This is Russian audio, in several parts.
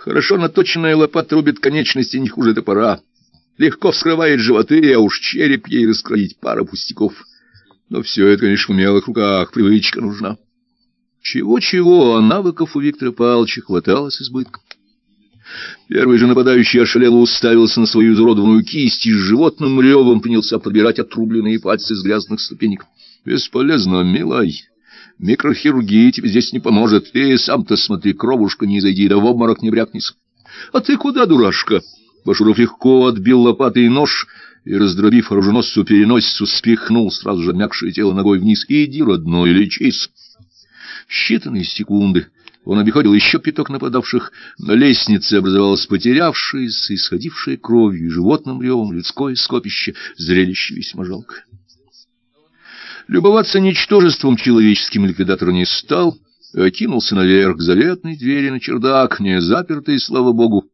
Хорошо наточенная лопата рубит конечности не хуже топора. Легко вскрывает животы, а уж череп ей раскроить пара пустяков. Но все это, конечно, в умелых руках, привычка нужна. Чего-чего, а навыков у Виктора Павловича хватало с избытком. Первый же нападающий ошалело уставился на свою изуродованную кисть и с животным ревом принялся подбирать отрубленные пальцы с грязных ступенек. «Бесполезно, милай. Микрохирургия тебе здесь не поможет. Ты сам-то смотри, кровушка не зайди, да в обморок не брякнись». «А ты куда, дурашка?» Башуров легко отбил лопатой нож и, раздробив оруженосцу переносицу, спихнул сразу же мягшее тело ногой вниз. «Иди, родной, лечись!» считанные секунды он обиходил еще пяток нападавших. На лестнице образовалось потерявшееся, исходившее кровью и животным ревом людское скопище, зрелище весьма жалкое. Любоваться ничтожеством человеческим ликвидатор не стал, а кинулся наверх к заветной двери на чердак, не запертый, слава богу,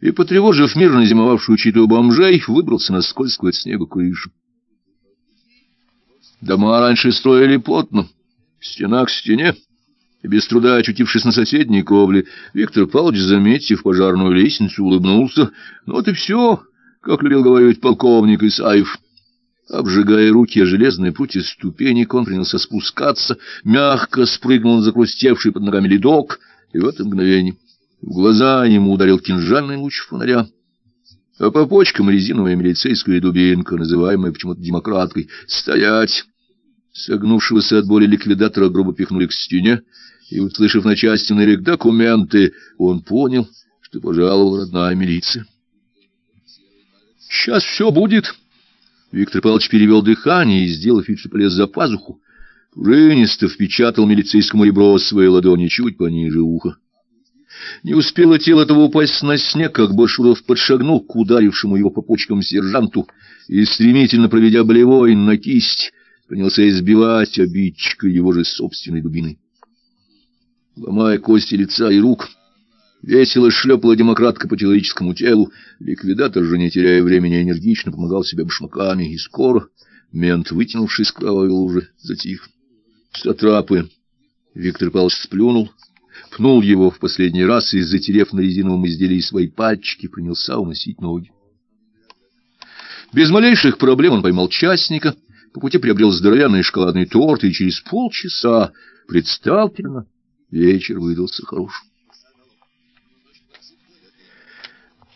и, потревожив мирно зимовавшую читу бомжей, выбрался на скользкую от снега крышу. Дома раньше строили плотно, стена к стене, и без труда очутившись на соседней кровле, Виктор Павлович, заметив пожарную лестницу, улыбнулся. Ну вот и все, как любил говорить полковник Исаев. Обжигая руки о железные прутья ступенек, он принялся спускаться, мягко спрыгнул на закрустевший под ногами ледок, и в это мгновение в глаза ему ударил кинжальный луч фонаря. А по почкам резиновая милицейская дубинка, называемая почему-то демократкой. «Стоять!» Согнувшегося от боли ликвидатора грубо пихнули к стене, и, услышав начальственный рек «документы», он понял, что пожаловала родная милиция. «Сейчас все будет!» Виктор Павлович перевел дыхание и, сделав вид, что полез за пазуху, пружинисто впечатал милицейскому ребро своей ладони чуть пониже уха. Не успело тело этого упасть на снег, как Башуров подшагнул к ударившему его по почкам сержанту и, стремительно проведя болевой на кисть, принялся избивать обидчика его же собственной дубиной. Ломая кости лица и рук, весело шлепала демократка по человеческому телу, ликвидатор же, не теряя времени, энергично помогал себе башмаками, и скоро мент, вытянувшись к кровавой луже, затих. Сатрапы! Виктор Павлович сплюнул, пнул его в последний раз и, затерев на резиновом изделии свои пальчики, принялся уносить ноги. Без малейших проблем он поймал частника — по пути приобрел здоровенный шоколадный торт, и через полчаса, представительно, вечер выдался хорошим.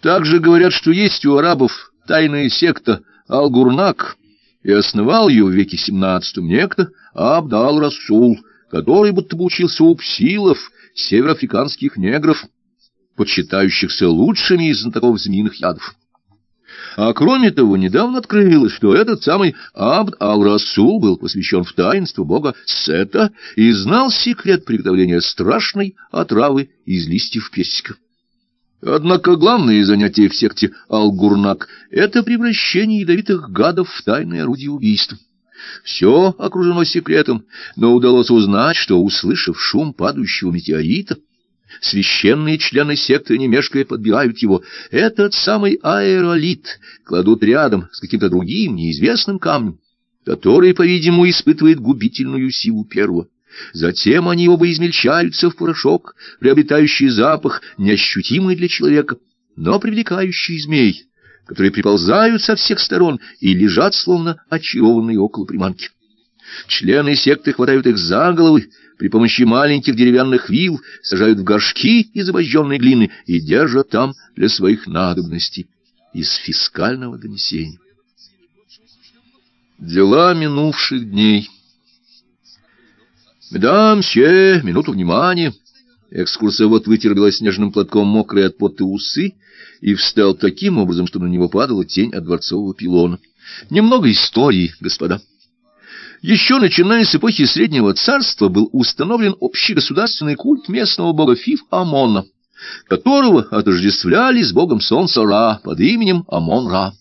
Также говорят, что есть у арабов тайная секта Алгурнак, и основал ее в веке XVII некто Абдал-Расул, который будто бы учился у псилов, североафриканских негров, почитающихся лучшими из знатоков змеиных ядов. А кроме того, недавно открылось, что этот самый Абд ал-Расул был посвящен в таинство бога Сета и знал секрет приготовления страшной отравы из листьев персика. Однако главное занятие в секте Алгурнак — это превращение ядовитых гадов в тайное орудие убийства. Все окружено секретом, но удалось узнать, что, услышав шум падающего метеорита, Священные члены секты, не подбирают его. Этот самый аэролит кладут рядом с каким-то другим, неизвестным камнем, который, по-видимому, испытывает губительную силу первого. Затем они оба измельчаются в порошок, приобретающий запах, неощутимый для человека, но привлекающий змей, которые приползают со всех сторон и лежат, словно очарованные около приманки. Члены секты хватают их за головы, при помощи маленьких деревянных вил сажают в горшки из обожженной глины и держат там для своих надобностей из фискального донесения. Дела минувших дней. «Мадам, все, минуту внимания!» Экскурсовод вытер белоснежным платком мокрые от пота усы и встал таким образом, чтобы на него падала тень от дворцового пилона. «Немного истории, господа». Еще начиная с эпохи Среднего Царства был установлен общегосударственный культ местного бога Фиф Амона, которого отождествляли с богом солнца Ра под именем Амон-Ра.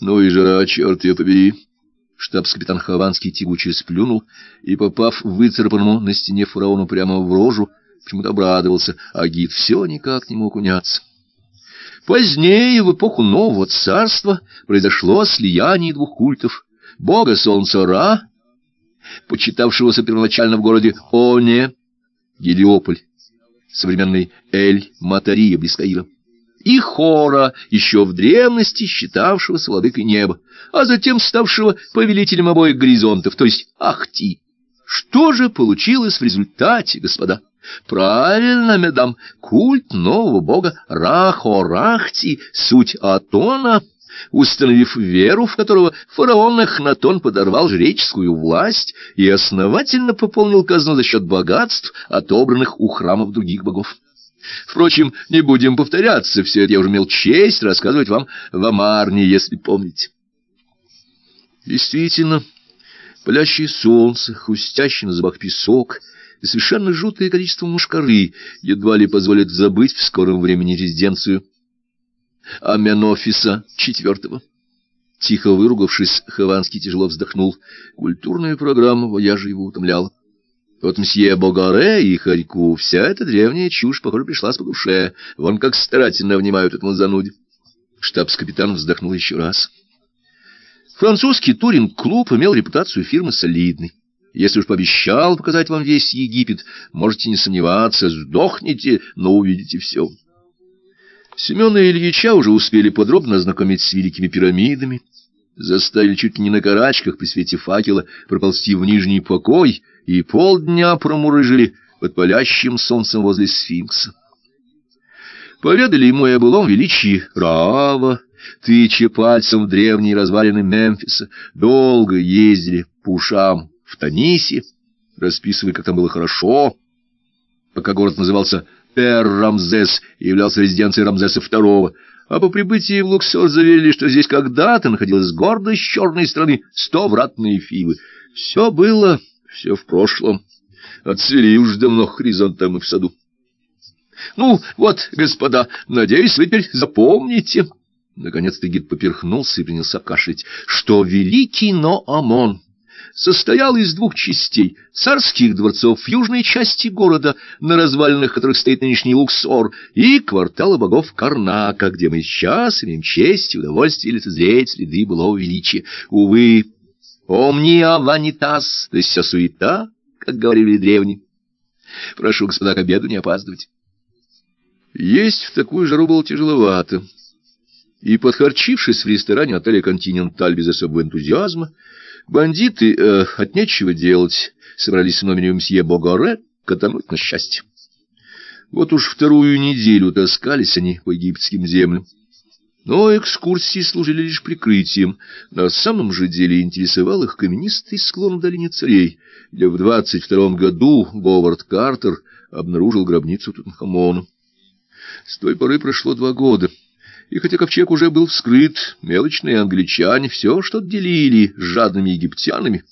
Ну и жара, черт ее побери! Штабс-капитан Хованский тягуче сплюнул и, попав выцарапанному на стене фараону прямо в рожу, почему-то обрадовался, а гид все никак не мог уняться. Позднее, в эпоху Нового Царства, произошло слияние двух культов — бога солнца Ра, почитавшегося первоначально в городе Оне, Гелиополь, современной Эль-Матария близ Каира, и Хора, еще в древности считавшегося владыкой неба, а затем ставшего повелителем обоих горизонтов, то есть Ахти. Что же получилось в результате, господа? Правильно, медам, культ нового бога Рахорахти, суть Атона — установив веру, в которого фараон Эхнатон подорвал жреческую власть и основательно пополнил казну за счет богатств, отобранных у храмов других богов. Впрочем, не будем повторяться, все это я уже имел честь рассказывать вам в Амарне, если помните. Действительно, палящее солнце, хрустящий на зубах песок и совершенно жуткое количество мушкары едва ли позволят забыть в скором времени резиденцию Аменофиса IV. Тихо выругавшись, Хованский тяжело вздохнул. Культурная программа вояжа его утомляла. Вот мсье Богаре и Харьку вся эта древняя чушь, похоже, пришлась по душе. Вон как старательно внимают этому зануде. Штабс-капитан вздохнул еще раз. Французский туринг-клуб имел репутацию фирмы солидной. Если уж пообещал показать вам весь Египет, можете не сомневаться, сдохните, но увидите все. Семена Ильича уже успели подробно ознакомить с великими пирамидами, заставили чуть ли не на карачках при свете факела проползти в нижний покой и полдня промурыжили под палящим солнцем возле сфинкса. Поведали ему и о былом величии Раава, тыча пальцем в древние развалины Мемфиса, долго ездили по ушам в Танисе, расписывая, как там было хорошо, пока город назывался Пер-Рамзес являлся резиденцией Рамзеса II, а по прибытии в Луксор заверили, что здесь когда-то находилась гордость черной страны сто вратные фивы. Все было, все в прошлом. Отцвели уж давно хризантемы в саду. Ну, вот, господа, надеюсь, вы теперь запомните. Наконец-то гид поперхнулся и принялся кашлять, что великий Ноамон состоял из двух частей — царских дворцов в южной части города, на развалинах которых стоит нынешний Луксор, и квартала богов Карнака, где мы сейчас имеем честь и удовольствие лицезреть следы былого величия. Увы, «Омния ванитас», то есть вся суета, как говорили древние. Прошу, господа, к обеду не опаздывать. Есть в такую жару было тяжеловато. И, подхарчившись в ресторане отеля «Континенталь» без особого энтузиазма, Бандиты э, от нечего делать собрались в номере мсье Богаре катануть на счастье. Вот уж вторую неделю таскались они по египетским землям. Но экскурсии служили лишь прикрытием. На самом же деле интересовал их каменистый склон в царей, где в двадцать втором году Говард Картер обнаружил гробницу Тутанхамона. С той поры прошло два года — и хотя ковчег уже был вскрыт, мелочные англичане все что делили с жадными египтянами.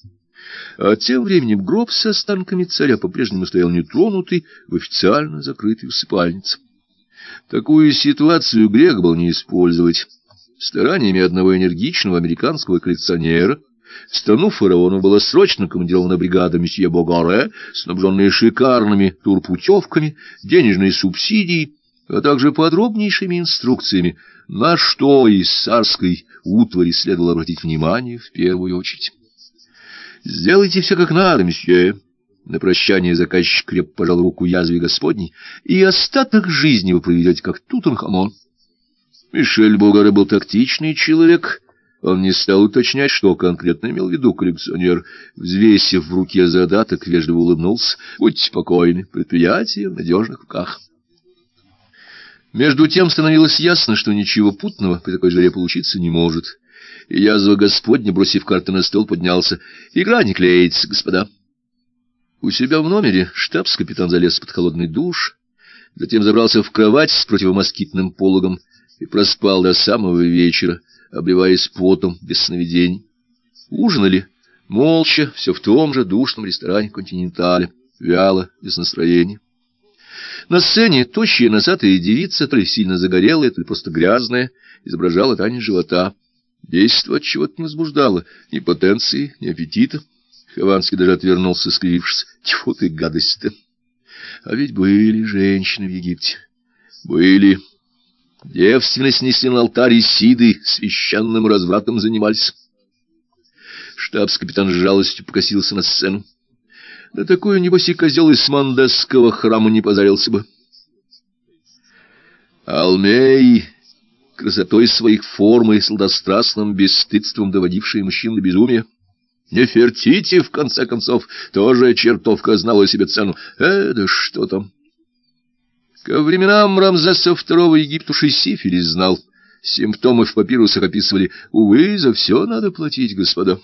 А тем временем гроб с останками царя по-прежнему стоял нетронутый в официально закрытой усыпальнице. Такую ситуацию грех был не использовать. Стараниями одного энергичного американского коллекционера в страну фараона была срочно командирована бригада месье Богаре, снабженная шикарными турпутевками, денежной субсидией, а также подробнейшими инструкциями, на что из царской утвари следовало обратить внимание в первую очередь. «Сделайте все как надо, месье». На прощание заказчик креп пожал руку язве Господней, и остаток жизни вы проведете как Тутанхамон. Мишель Бугаре был тактичный человек, он не стал уточнять, что конкретно имел в виду коллекционер. Взвесив в руке задаток, вежливо улыбнулся. «Будьте спокойны, предприятие в надежных руках». Между тем становилось ясно, что ничего путного при такой жаре получиться не может. И язва Господня, бросив карты на стол, поднялся. «Игра не клеится, господа». У себя в номере штабс-капитан залез под холодный душ, затем забрался в кровать с противомоскитным пологом и проспал до самого вечера, обливаясь потом, без сновидений. Ужинали молча, все в том же душном ресторане «Континентале», вяло, без настроения. На сцене тощая носатая девица, то ли сильно загорелая, то ли просто грязная, изображала танец живота. Действо от чего-то не возбуждало ни потенции, ни аппетита. Хованский даже отвернулся, скривившись. Тьфу ты, гадость-то! А ведь были женщины в Египте. Были. Девственность несли на алтарь Исиды, священным развратом занимались. Штабс-капитан с жалостью покосился на сцену. Да такую, небось, и козел из мандесского храма не позарился бы. Алмей, красотой своих форм и сладострастным бесстыдством доводившие мужчин до безумия. Нефертити, в конце концов, тоже чертовка знала себе цену. Э, да что там? Ко временам Рамзеса II Египтуши сифилис знал. Симптомы в папирусах описывали. Увы, за все надо платить, господа.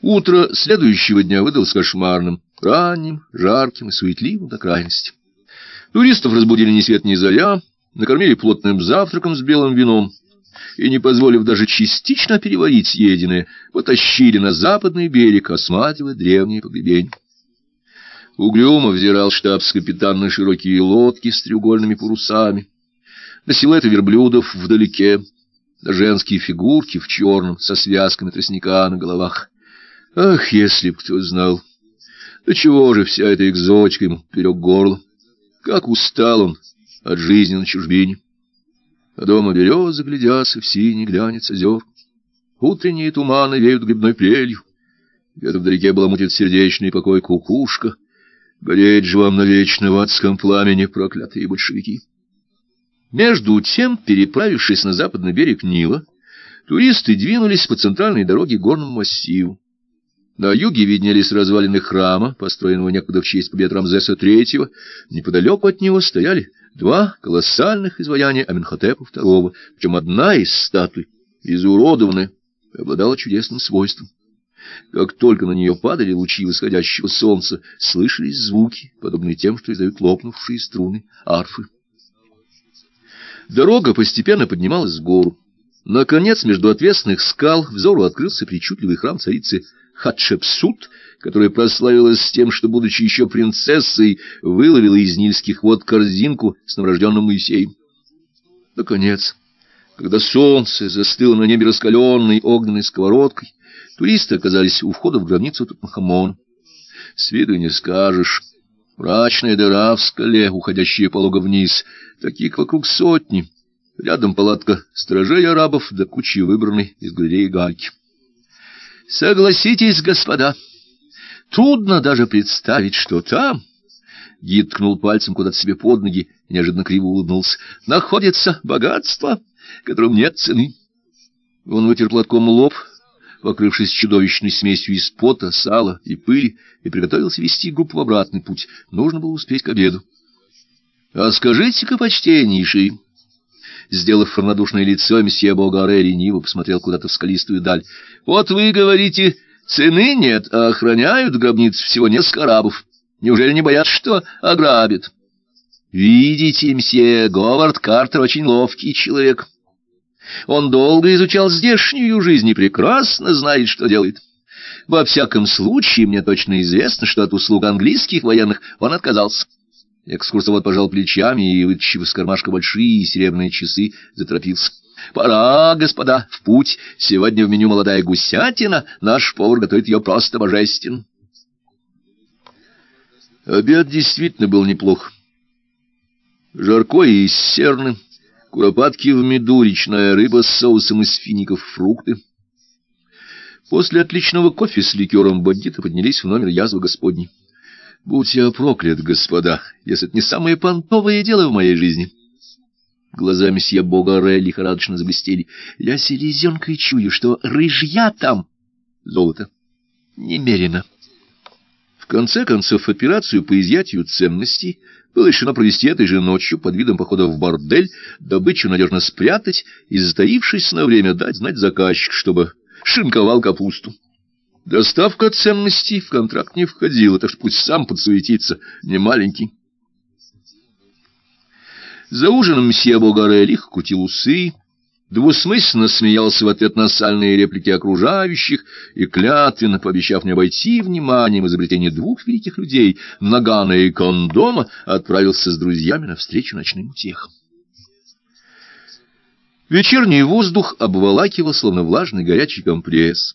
Утро следующего дня выдалось кошмарным, ранним, жарким и суетливым до крайности. Туристов разбудили ни свет ни заря, накормили плотным завтраком с белым вином и, не позволив даже частично переварить съеденное, потащили на западный берег, осматривая древние погребения. Угрюмо взирал штабс-капитан на широкие лодки с треугольными парусами, на силуэты верблюдов вдалеке, на женские фигурки в черном со связками тростника на головах. Ах, если б кто знал! Да чего же вся эта экзотика ему поперек горла? Как устал он от жизни на чужбине! А дома березы глядятся в синий глянец озер. Утренние туманы веют грибной прелью. Где-то вдалеке была мутит сердечный покой кукушка. Гореть же вам навечно в адском пламени, проклятые большевики! Между тем, переправившись на западный берег Нила, туристы двинулись по центральной дороге к горному массиву. На юге виднелись развалины храма, построенного некогда в честь побед Рамзеса III. Неподалеку от него стояли два колоссальных изваяния Аменхотепа II, причем одна из статуй, изуродованная, обладала чудесным свойством. Как только на нее падали лучи восходящего солнца, слышались звуки, подобные тем, что издают лопнувшие струны арфы. Дорога постепенно поднималась в гору. Наконец, между отвесных скал взору открылся причудливый храм царицы Хатшепсут, которая прославилась тем, что, будучи еще принцессой, выловила из нильских вод корзинку с новорожденным Моисеем. Наконец, когда солнце застыло на небе раскаленной огненной сковородкой, туристы оказались у входа в гробницу Тутанхамона. С виду не скажешь. Мрачная дыра в скале, уходящая полого вниз, таких вокруг сотни. Рядом палатка стражей арабов да кучи выбранной из галереи гальки. Согласитесь, господа, трудно даже представить, что там... Гид ткнул пальцем куда-то себе под ноги и неожиданно криво улыбнулся. Находится богатство, которым нет цены. Он вытер платком лоб, покрывшись чудовищной смесью из пота, сала и пыли, и приготовился вести группу в обратный путь. Нужно было успеть к обеду. — А скажите-ка, почтеннейший, Сделав равнодушное лицо, месье Богаре лениво посмотрел куда-то в скалистую даль. — Вот вы говорите, цены нет, а охраняют гробниц всего несколько арабов. Неужели не боятся, что ограбят? — Видите, мсье, Говард Картер очень ловкий человек. Он долго изучал здешнюю жизнь и прекрасно знает, что делает. Во всяком случае, мне точно известно, что от услуг английских военных он отказался. Экскурсовод пожал плечами и, вытащив из кармашка большие серебряные часы, заторопился. — Пора, господа, в путь. Сегодня в меню молодая гусятина. Наш повар готовит ее просто божественно. Обед действительно был неплох. Жарко и серны, куропатки в меду, речная рыба с соусом из фиников, фрукты. После отличного кофе с ликером бандиты поднялись в номер язвы господней. Будь я проклят, господа, если это не самое понтовое дело в моей жизни. Глаза месье Богаре лихорадочно заблестели. Я селезенкой чую, что рыжья там. Золото. Немерено. В конце концов, операцию по изъятию ценностей было решено провести этой же ночью под видом похода в бордель, добычу надежно спрятать и, затаившись на время, дать знать заказчик, чтобы шинковал капусту. Доставка ценностей в контракт не входила, так что пусть сам подсуетится, не маленький. За ужином мсье Богаре лихо кутил усы, двусмысленно смеялся в ответ на сальные реплики окружающих и клятвенно, пообещав не обойти вниманием изобретение двух великих людей, Нагана и Кондома, отправился с друзьями навстречу ночным утехам. Вечерний воздух обволакивал, словно влажный горячий компресс.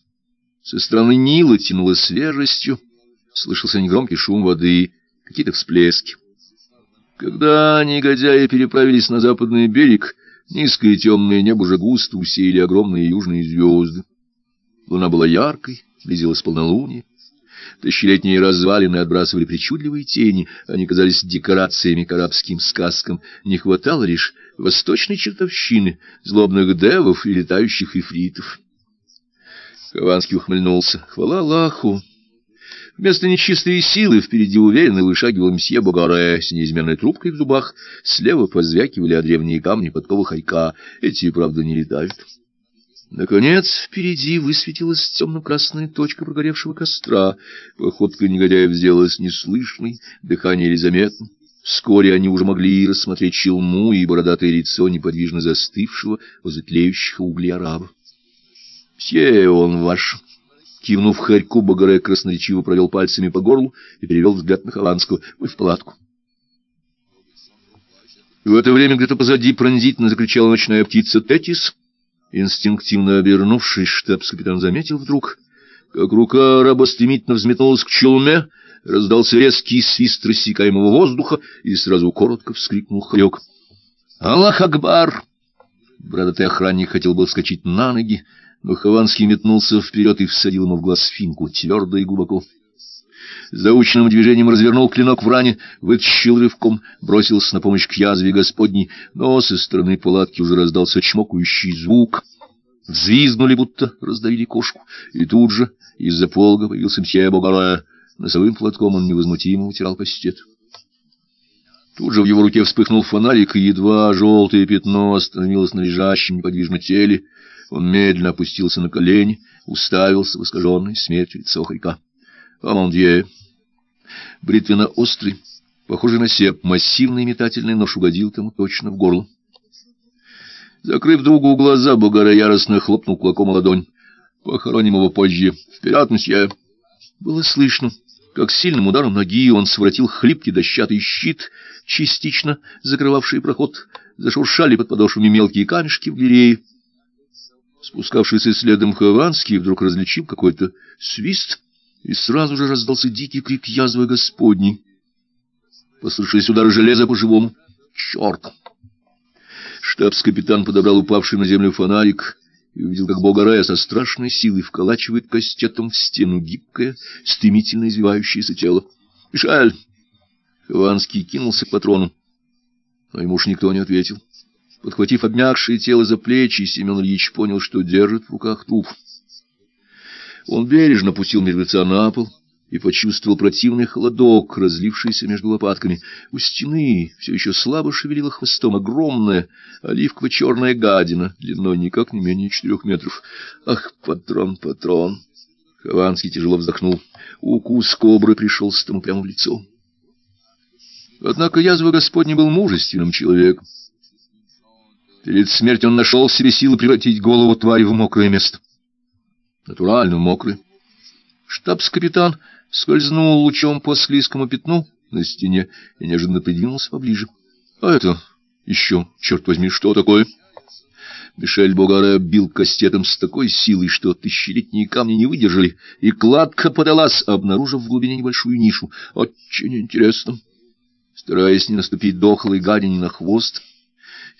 Со стороны Нила тянуло свежестью, слышался негромкий шум воды, какие-то всплески. Когда негодяи переправились на западный берег, низкое темное небо уже густо усеяли огромные южные звезды. Луна была яркой, близилась полнолуние. Тысячелетние развалины отбрасывали причудливые тени, они казались декорациями к арабским сказкам. Не хватало лишь восточной чертовщины, злобных девов и летающих ифритов. Хованский ухмыльнулся. Хвала Аллаху! Вместо нечистой силы впереди уверенно вышагивал мсье Богаре с неизменной трубкой в зубах. Слева позвякивали о древние камни подковы хайка. Эти, правда, не летают. Наконец, впереди высветилась темно-красная точка прогоревшего костра. Походка негодяев сделалась неслышной, дыхание еле заметно. Вскоре они уже могли рассмотреть челму и бородатое лицо неподвижно застывшего возле тлеющих углей араба. — Все он ваш! Кивнув хорьку, Багаре красноречиво провел пальцами по горлу и перевел взгляд на Хованского. — Мы в палатку. В это время где-то позади пронзительно закричала ночная птица Тетис. Инстинктивно обернувшись, штабс-капитан заметил вдруг, как рука раба стремительно взметнулась к челме, раздался резкий свист рассекаемого воздуха, и сразу коротко вскрикнул хорек. «Аллах Акбар!» Бородатый охранник хотел был вскочить на ноги, но Хованский метнулся вперед и всадил ему в глаз финку, твердо и глубоко. Заученным движением развернул клинок в ране, вытащил рывком, бросился на помощь к язве Господней, но со стороны палатки уже раздался чмокающий звук. Взвизгнули, будто раздавили кошку, и тут же из-за полга появился мсье Богаре. Носовым платком он невозмутимо утирал пастет. Тут же в его руке вспыхнул фонарик, и едва желтое пятно остановилось на лежащем неподвижно теле. Он медленно опустился на колени, уставился в искаженное смертью лицо хорька. Амондье. Бритвенно-острый, похожий на сеп, массивный метательный нож угодил тому точно в горло. Закрыв другу глаза, Бугара яростно хлопнул кулаком ладонь. «Похороним его позже. Вперед, месье!» Было слышно, как сильным ударом ноги он своротил хлипкий дощатый щит, частично закрывавший проход. Зашуршали под подошвами мелкие камешки в галерее. Спускавшийся следом Хованский вдруг различил какой-то свист, и сразу же раздался дикий крик язвы Господней. Послышались удары железа по живому. Черт! Штабс-капитан подобрал упавший на землю фонарик и увидел, как Богарея со страшной силой вколачивает кастетом в стену гибкое, стремительно извивающееся тело. «Мишель!» Хованский кинулся к патрону, но ему уж никто не ответил. Подхватив обмякшее тело за плечи, Семен Ильич понял, что держит в руках труп. Он бережно пустил мертвеца на пол и почувствовал противный холодок, разлившийся между лопатками. У стены все еще слабо шевелила хвостом огромная оливково-черная гадина, длиной никак не менее четырех метров. Ах, патрон, патрон! Хованский тяжело вздохнул. Укус кобры пришелся тому прямо в лицо. Однако язва Господня был мужественным человеком. Перед смертью он нашел в себе силы превратить голову твари в мокрое место. Натурально мокрое. Штабс-капитан скользнул лучом по склизкому пятну на стене и неожиданно придвинулся поближе. — А это еще, черт возьми, что такое? Мишель Богаре бил кастетом с такой силой, что тысячелетние камни не выдержали, и кладка подалась, обнаружив в глубине небольшую нишу. Очень интересно. Стараясь не наступить дохлой гадине на хвост,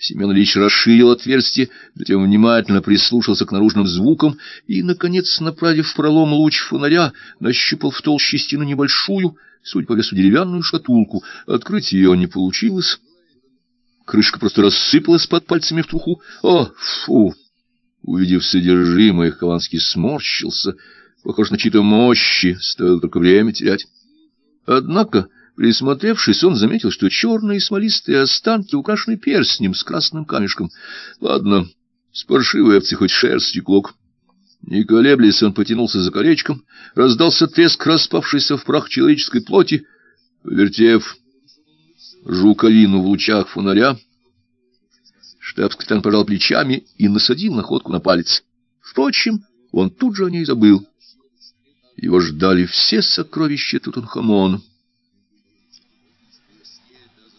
Семен Ильич расширил отверстие, затем внимательно прислушался к наружным звукам и, наконец, направив в пролом луч фонаря, нащупал в толще стены небольшую, судя по весу, деревянную шкатулку. Открыть ее не получилось. Крышка просто рассыпалась под пальцами в труху. О, фу! Увидев содержимое, Хованский сморщился. Похож на чьи-то мощи, стоило только время терять. Однако... Присмотревшись, он заметил, что черные смолистые останки украшены перстнем с красным камешком. Ладно, с паршивой овцы хоть шерсть и клок. Не колеблясь, он потянулся за колечком, раздался треск распавшейся в прах человеческой плоти, вертев жуковину в лучах фонаря. Штабс-капитан пожал плечами и насадил находку на палец. Впрочем, он тут же о ней забыл. Его ждали все сокровища Тутанхамона.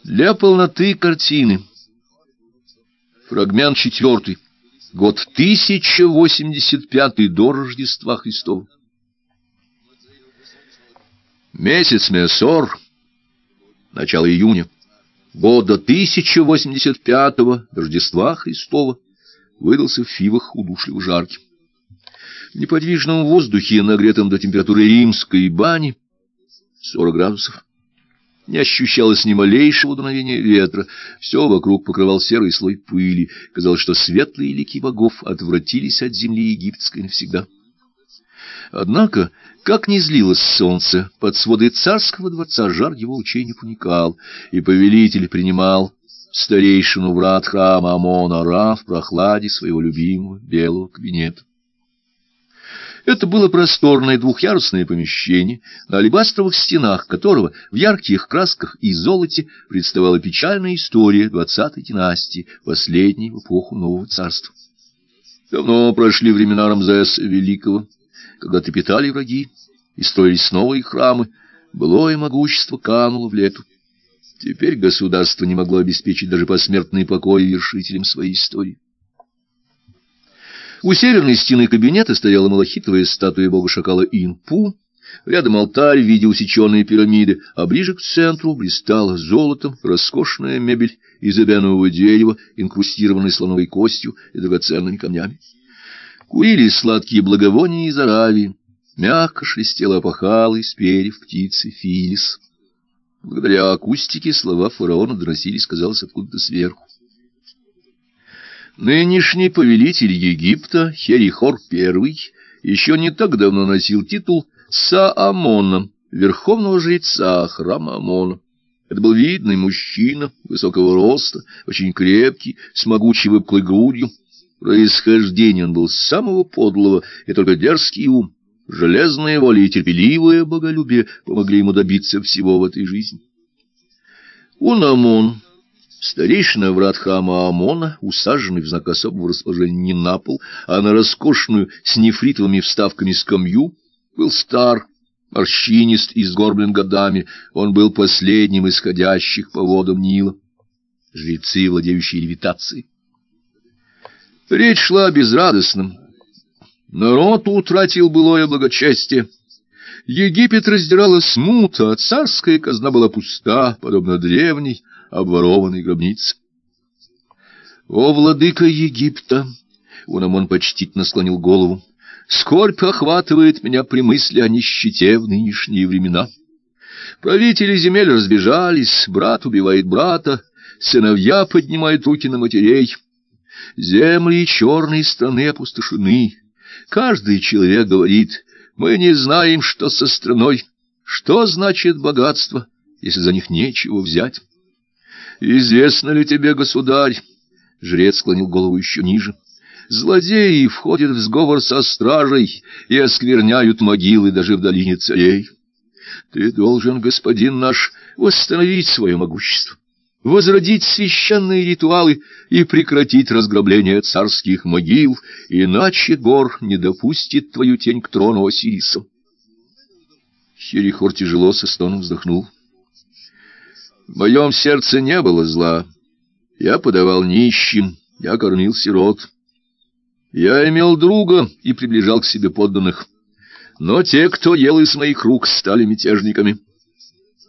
Для полноты картины. Фрагмент четвертый. Год 1085 до Рождества Христова. Месяц Месор, начало июня, года 1085 Рождества Христова, выдался в Фивах удушливо жарким. В неподвижном воздухе, нагретом до температуры римской бани, 40 градусов, не ощущалось ни малейшего дуновения ветра, все вокруг покрывал серый слой пыли, казалось, что светлые лики богов отвратились от земли египетской навсегда. Однако, как ни злилось солнце, под своды царского дворца жар его лучей не проникал, и повелитель принимал старейшину врат храма Амона-Ра в прохладе своего любимого белого кабинета. Это было просторное двухъярусное помещение, на алебастровых стенах которого в ярких красках и золоте представала печальная история двадцатой династии, последней в эпоху Нового Царства. Давно прошли времена Рамзеса Великого, когда трепетали враги и строились новые храмы, былое могущество кануло в лету. Теперь государство не могло обеспечить даже посмертный покой вершителям своей истории. У северной стены кабинета стояла малахитовая статуя бога-шакала Инпу, рядом алтарь в виде усеченной пирамиды, а ближе к центру блистала золотом роскошная мебель из эбенового дерева, инкрустированной слоновой костью и драгоценными камнями. Курили сладкие благовония из Аравии, мягко шелестела опахала из перьев птицы Филис. Благодаря акустике слова фараона доносились, казалось, откуда-то сверху. Нынешний повелитель Египта, Херихор I, еще не так давно носил титул Саамона, верховного жреца храма Амона. Это был видный мужчина, высокого роста, очень крепкий, с могучей выпуклой грудью. Происхождение он был самого подлого, и только дерзкий ум, железная воля и терпеливое боголюбие помогли ему добиться всего в этой жизни. Унамон Старейшина врат храма Амона, усаженный в знак особого расположения не на пол, а на роскошную с нефритовыми вставками скамью, был стар, морщинист и сгорблен годами. Он был последним из ходящих по водам Нила. Жрецы, владеющие левитацией. Речь шла о безрадостном. Народ утратил былое благочестие. Египет раздирала смута, а царская казна была пуста, подобно древней, обворованной гробнице. «О, владыка Египта!» — Унамон почтительно склонил голову. «Скорбь охватывает меня при мысли о нищете в нынешние времена. Правители земель разбежались, брат убивает брата, сыновья поднимают руки на матерей. Земли черные страны опустошены. Каждый человек говорит, мы не знаем, что со страной, что значит богатство, если за них нечего взять». Известно ли тебе, государь? Жрец склонил голову еще ниже. Злодеи входят в сговор со стражей и оскверняют могилы даже в долине царей. Ты должен, господин наш, восстановить свое могущество, возродить священные ритуалы и прекратить разграбление царских могил, иначе гор не допустит твою тень к трону Осириса. Херихор тяжело со стоном вздохнул. В моем сердце не было зла. Я подавал нищим, я кормил сирот. Я имел друга и приближал к себе подданных. Но те, кто ел из моих рук, стали мятежниками.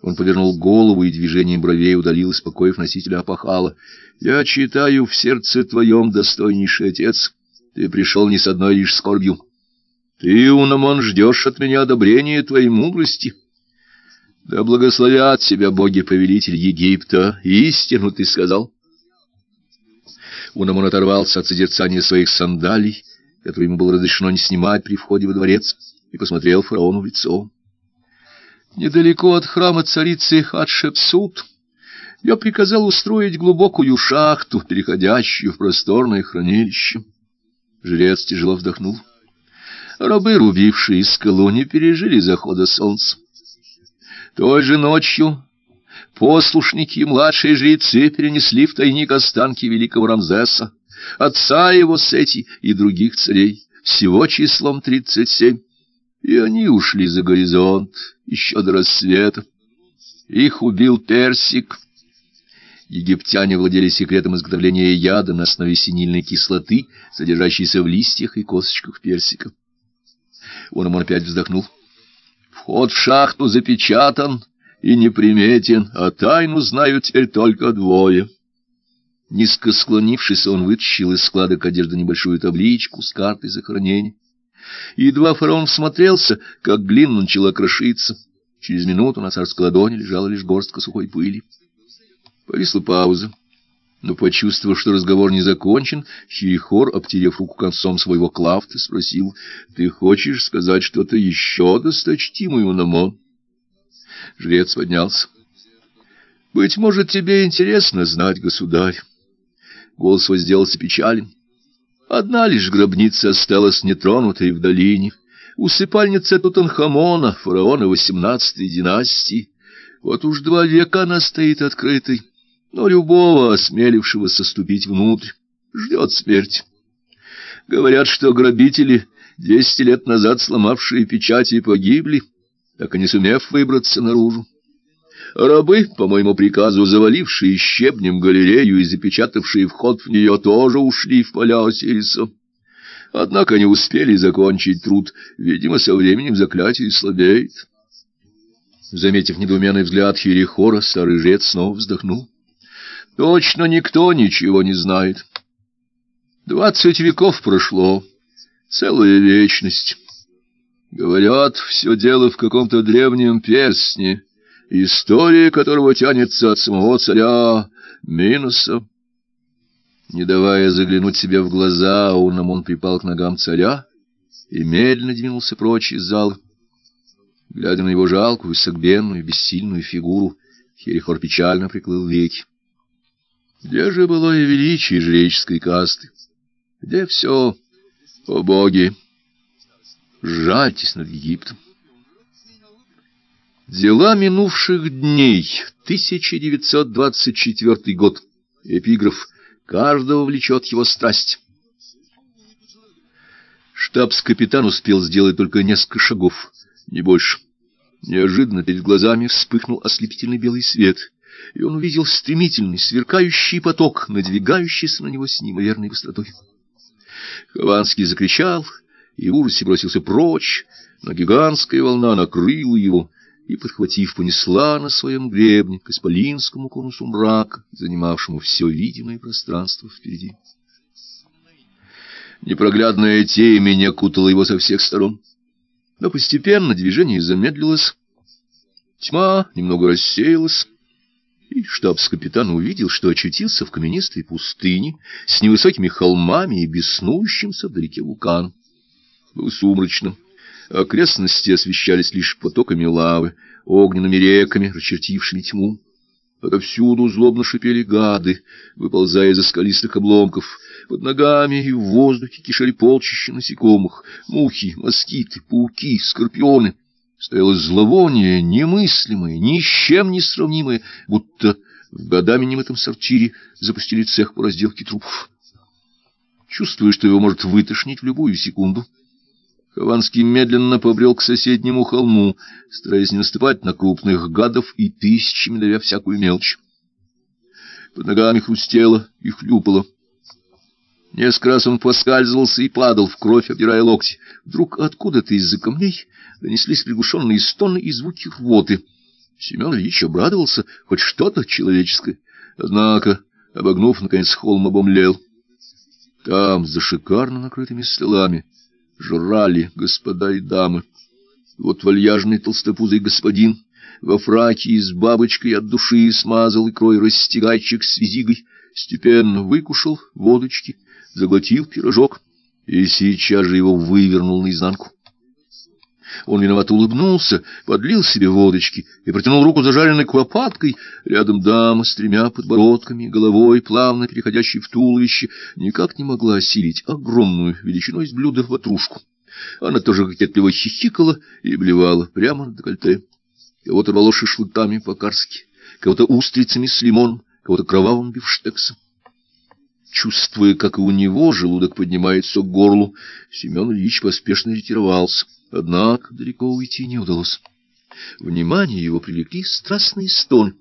Он повернул голову и движением бровей удалил из покоев носителя опахала. «Я читаю в сердце твоем, достойнейший отец. Ты пришел не с одной лишь скорбью. Ты, Унамон, ждешь от меня одобрения твоей мудрости». Да благословят тебя боги, повелитель Египта, истину ты сказал. Унамон оторвался от созерцания своих сандалий, которые ему было разрешено не снимать при входе во дворец, и посмотрел фараону в лицо. Недалеко от храма царицы Хатшепсут я приказал устроить глубокую шахту, переходящую в просторное хранилище. Жрец тяжело вздохнул. Рабы, рубившие скалу, не пережили захода солнца. Той же ночью послушники и младшие жрецы перенесли в тайник останки великого Рамзеса, отца его Сети и других царей, всего числом тридцать семь, и они ушли за горизонт еще до рассвета. Их убил Персик. Египтяне владели секретом изготовления яда на основе синильной кислоты, содержащейся в листьях и косточках персика. Он опять вздохнул. Вход в шахту запечатан и неприметен, а тайну знают теперь только двое. Низко склонившись, он вытащил из складок одежды небольшую табличку с картой захоронения. Едва фараон всмотрелся, как глина начала крошиться. Через минуту на царской ладони лежала лишь горстка сухой пыли. Повисла пауза. Но, почувствовав, что разговор не закончен, Хирихор, обтерев руку концом своего клафта, спросил, «Ты хочешь сказать что-то еще, досточтимый Унамон?» Жрец поднялся. «Быть может, тебе интересно знать, государь». Голос его сделался печален. Одна лишь гробница осталась нетронутой в долине. Усыпальница Тутанхамона, фараона XVIII династии. Вот уж два века она стоит открытой но любого, осмелившегося ступить внутрь, ждет смерть. Говорят, что грабители, десять лет назад сломавшие печати, погибли, так и не сумев выбраться наружу. Рабы, по моему приказу, завалившие щебнем галерею и запечатавшие вход в нее, тоже ушли в поля Осириса. Однако не успели закончить труд, видимо, со временем заклятие слабеет. Заметив недоуменный взгляд Хирихора, старый жрец снова вздохнул. Точно никто ничего не знает. Двадцать веков прошло, целая вечность. Говорят, все дело в каком-то древнем перстне, история которого тянется от самого царя Минуса. Не давая заглянуть себе в глаза, он припал к ногам царя и медленно двинулся прочь из зала. Глядя на его жалкую, согбенную, бессильную фигуру, Херихор печально приклыл веки. Где же было и величие жреческой касты? Где все, о боги? Жальтесь над Египтом. Дела минувших дней, 1924 год. Эпиграф «Каждого влечет его страсть». Штабс-капитан успел сделать только несколько шагов, не больше. Неожиданно перед глазами вспыхнул ослепительный белый свет — и он увидел стремительный, сверкающий поток, надвигающийся на него с неимоверной быстротой. Хованский закричал и в ужасе бросился прочь, но гигантская волна накрыла его и, подхватив, понесла на своем гребне к исполинскому конусу мрака, занимавшему все видимое пространство впереди. Непроглядная темень окутала его со всех сторон, но постепенно движение замедлилось, тьма немного рассеялась, и штабс-капитан увидел, что очутился в каменистой пустыне с невысокими холмами и беснующимся вдалеке вулкан. Было сумрачно. Окрестности освещались лишь потоками лавы, огненными реками, расчертившими тьму. Отовсюду злобно шипели гады, выползая из-за скалистых обломков. Под ногами и в воздухе кишели полчища насекомых, мухи, москиты, пауки, скорпионы стояло зловоние, немыслимое, ни с чем не сравнимое, будто в годами немытом сортире запустили цех по разделке трупов. Чувствуя, что его может вытошнить в любую секунду, Хованский медленно побрел к соседнему холму, стараясь не наступать на крупных гадов и тысячами давя всякую мелочь. Под ногами хрустело и хлюпало. Несколько раз он поскальзывался и падал в кровь, обдирая локти. Вдруг откуда-то из-за камней донеслись приглушенные стоны и звуки рвоты. Семен Ильич обрадовался, хоть что-то человеческое. Однако, обогнув, наконец, холм обомлел. Там, за шикарно накрытыми столами, жрали господа и дамы. Вот вальяжный толстопузый господин во фраке и с бабочкой от души смазал икрой растягайчик с визигой, степенно выкушал водочки, заглотил пирожок и сейчас же его вывернул наизнанку. Он виновато улыбнулся, подлил себе водочки и протянул руку зажаренной куропаткой. Рядом дама с тремя подбородками, головой, плавно переходящей в туловище, никак не могла осилить огромную величиной с блюда ватрушку. Она тоже кокетливо хихикала и блевала прямо на декольте. Кого-то рвало шашлыками по-карски, кого-то устрицами с лимоном, кого-то кровавым бифштексом. Чувствуя, как и у него желудок поднимается к горлу, Семен Ильич поспешно ретировался. Однако далеко уйти не удалось. Внимание его привлекли страстные стоны.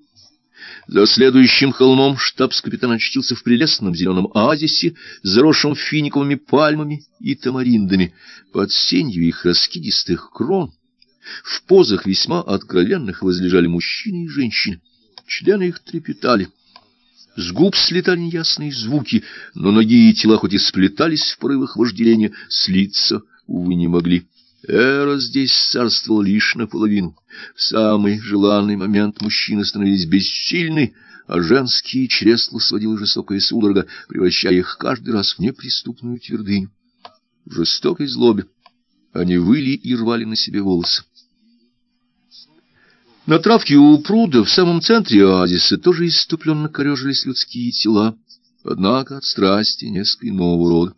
За следующим холмом штабс-капитан очутился в прелестном зеленом оазисе, заросшем финиковыми пальмами и тамариндами. Под сенью их раскидистых крон в позах весьма откровенных возлежали мужчины и женщины. Члены их трепетали. С губ слетали неясные звуки, но ноги и тела хоть и сплетались в порывах вожделения, с лица увы, не могли. Эра здесь царствовал лишь наполовину. В самый желанный момент мужчины становились бессильны, а женские чресла сводила жестокая судорога, превращая их каждый раз в неприступную твердыню. В жестокой злобе они выли и рвали на себе волосы. На травке у пруда в самом центре оазиса тоже иступленно корежились людские тела, однако от страсти несколько иного рода.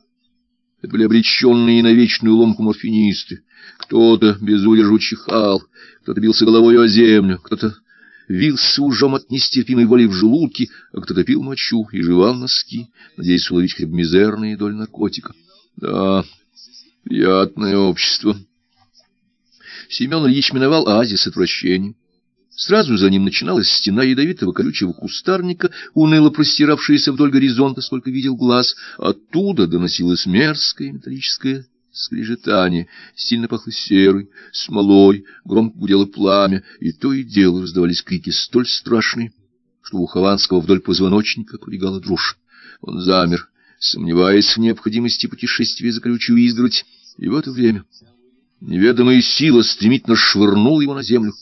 Это были обреченные на вечную ломку морфинисты. Кто-то без удержу чихал, кто-то бился головой о землю, кто-то вился ужом от нестерпимой боли в желудке, а кто-то пил мочу и жевал носки, надеясь уловить хотя бы мизерные доли наркотика. Да, приятное общество. Семен Ильич миновал оазис отвращения. Сразу за ним начиналась стена ядовитого колючего кустарника, уныло простиравшаяся вдоль горизонта, сколько видел глаз. Оттуда доносилось мерзкое металлическое скрежетание, сильно пахло серой, смолой, громко гудело пламя, и то и дело раздавались крики столь страшные, что у Хованского вдоль позвоночника пробегала дрожь. Он замер, сомневаясь в необходимости путешествия за колючую изгородь, и в это время неведомая сила стремительно швырнула его на землю.